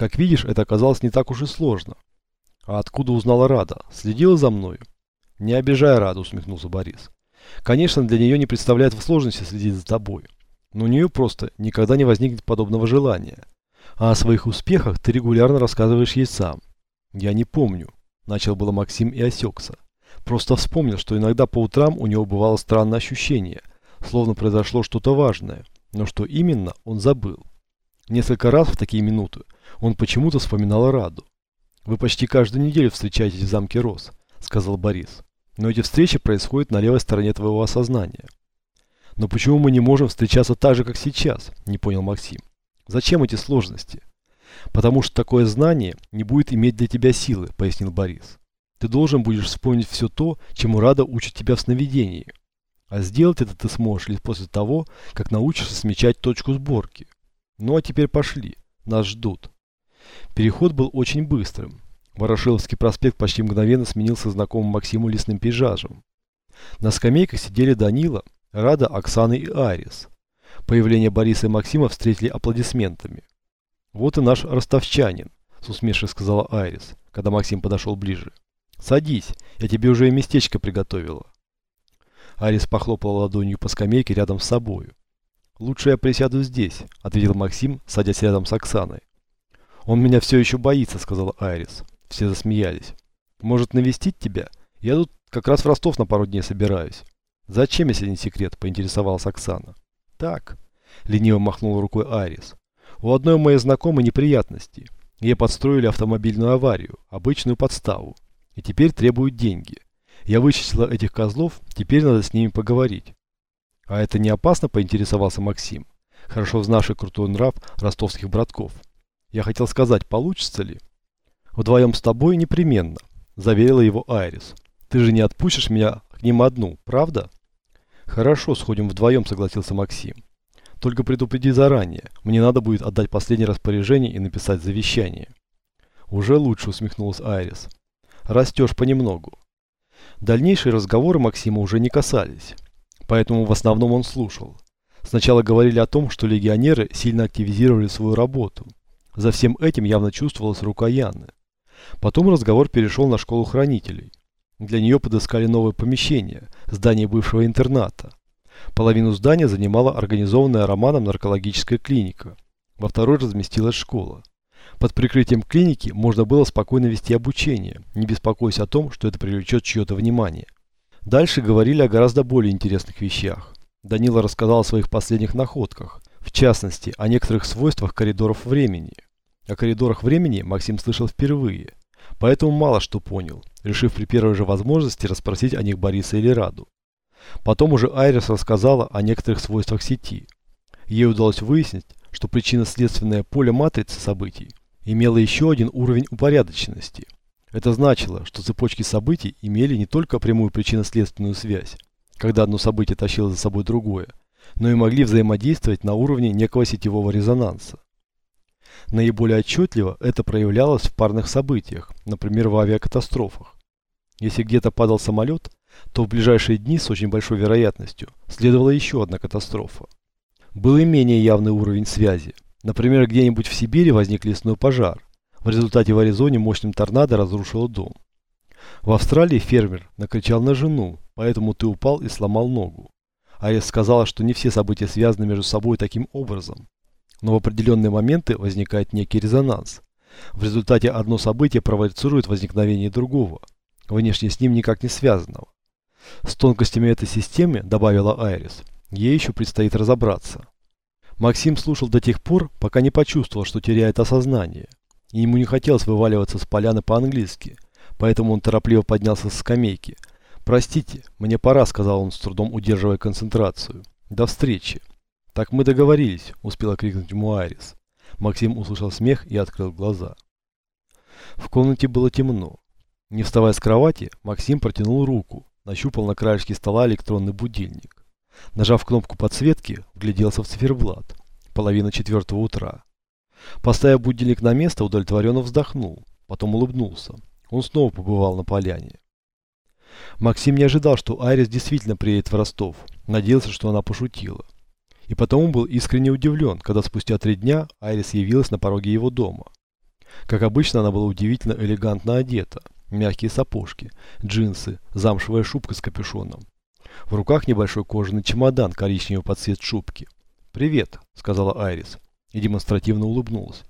Как видишь, это оказалось не так уж и сложно. А откуда узнала Рада? Следила за мною? Не обижай Раду, усмехнулся Борис. Конечно, для нее не представляет в сложности следить за тобой. Но у нее просто никогда не возникнет подобного желания. А о своих успехах ты регулярно рассказываешь ей сам. Я не помню. Начал было Максим и осекся. Просто вспомнил, что иногда по утрам у него бывало странное ощущение, словно произошло что-то важное, но что именно, он забыл. Несколько раз в такие минуты он почему-то вспоминал Раду. «Вы почти каждую неделю встречаетесь в замке Рос», — сказал Борис. «Но эти встречи происходят на левой стороне твоего осознания». «Но почему мы не можем встречаться так же, как сейчас?» – не понял Максим. «Зачем эти сложности?» «Потому что такое знание не будет иметь для тебя силы», – пояснил Борис. «Ты должен будешь вспомнить все то, чему Рада учит тебя в сновидении. А сделать это ты сможешь лишь после того, как научишься смечать точку сборки. Ну а теперь пошли, нас ждут». Переход был очень быстрым. Ворошиловский проспект почти мгновенно сменился знакомым Максиму лесным пейзажем. На скамейках сидели Данила, Рада, Оксана и Арис. Появление Бориса и Максима встретили аплодисментами. «Вот и наш ростовчанин», – с усмешкой сказала Айрис, когда Максим подошел ближе. «Садись, я тебе уже и местечко приготовила». Арис похлопала ладонью по скамейке рядом с собою. «Лучше я присяду здесь», – ответил Максим, садясь рядом с Оксаной. «Он меня все еще боится», – сказала Айрис. Все засмеялись. «Может навестить тебя? Я тут как раз в Ростов на пару дней собираюсь». «Зачем, если не секрет?» – поинтересовалась Оксана. «Так», – лениво махнул рукой Айрис. «У одной моей знакомой неприятности. Ей подстроили автомобильную аварию, обычную подставу. И теперь требуют деньги. Я вычислила этих козлов, теперь надо с ними поговорить». «А это не опасно?» – поинтересовался Максим, хорошо знавший крутой нрав ростовских братков. Я хотел сказать, получится ли? Вдвоем с тобой непременно, заверила его Айрис. Ты же не отпустишь меня к ним одну, правда? Хорошо, сходим вдвоем, согласился Максим. Только предупреди заранее, мне надо будет отдать последнее распоряжение и написать завещание. Уже лучше, усмехнулась Айрис. Растешь понемногу. Дальнейшие разговоры Максима уже не касались, поэтому в основном он слушал. Сначала говорили о том, что легионеры сильно активизировали свою работу – за всем этим явно чувствовалась рука Яны. Потом разговор перешел на школу хранителей. Для нее подыскали новое помещение, здание бывшего интерната. Половину здания занимала организованная Романом наркологическая клиника. Во второй разместилась школа. Под прикрытием клиники можно было спокойно вести обучение, не беспокоясь о том, что это привлечет чье-то внимание. Дальше говорили о гораздо более интересных вещах. Данила рассказал о своих последних находках, в частности, о некоторых свойствах коридоров времени. О коридорах времени Максим слышал впервые, поэтому мало что понял, решив при первой же возможности расспросить о них Бориса или Раду. Потом уже Айрис рассказала о некоторых свойствах сети. Ей удалось выяснить, что причинно-следственное поле матрицы событий имело еще один уровень упорядоченности. Это значило, что цепочки событий имели не только прямую причинно-следственную связь, когда одно событие тащило за собой другое, но и могли взаимодействовать на уровне некого сетевого резонанса. Наиболее отчетливо это проявлялось в парных событиях, например в авиакатастрофах. Если где-то падал самолет, то в ближайшие дни с очень большой вероятностью следовала еще одна катастрофа. Был и менее явный уровень связи. Например, где-нибудь в Сибири возник лесной пожар. В результате в Аризоне мощным торнадо разрушило дом. В Австралии фермер накричал на жену, поэтому ты упал и сломал ногу. Арес сказала, что не все события связаны между собой таким образом. Но в определенные моменты возникает некий резонанс. В результате одно событие провоцирует возникновение другого, внешне с ним никак не связанного. С тонкостями этой системы, добавила Айрис, ей еще предстоит разобраться. Максим слушал до тех пор, пока не почувствовал, что теряет осознание. И ему не хотелось вываливаться с поляны по-английски, поэтому он торопливо поднялся с скамейки, «Простите, мне пора», — сказал он, с трудом удерживая концентрацию. «До встречи». «Так мы договорились», — успела крикнуть ему Айрис. Максим услышал смех и открыл глаза. В комнате было темно. Не вставая с кровати, Максим протянул руку, нащупал на краешке стола электронный будильник. Нажав кнопку подсветки, вгляделся в циферблат. Половина четвертого утра. Поставив будильник на место, удовлетворенно вздохнул, потом улыбнулся. Он снова побывал на поляне. Максим не ожидал, что Айрис действительно приедет в Ростов. Надеялся, что она пошутила. И потому был искренне удивлен, когда спустя три дня Айрис явилась на пороге его дома. Как обычно, она была удивительно элегантно одета. Мягкие сапожки, джинсы, замшевая шубка с капюшоном. В руках небольшой кожаный чемодан коричневый под цвет шубки. «Привет», — сказала Айрис и демонстративно улыбнулась.